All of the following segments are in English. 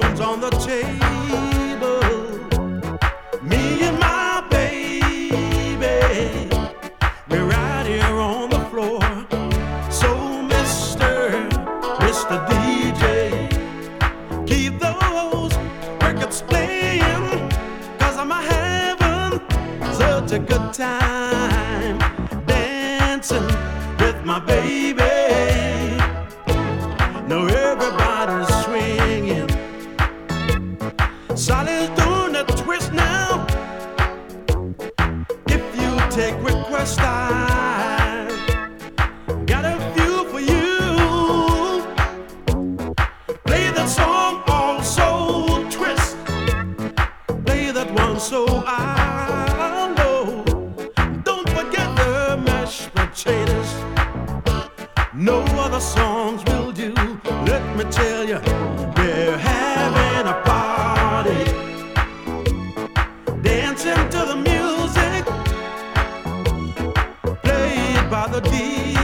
bones on the table. Me and my baby, we're right here on the floor. So, Mr. Mr. DJ, keep those records playing, cause I'm having such a good time. Dancing to the music played by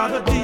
rather deal.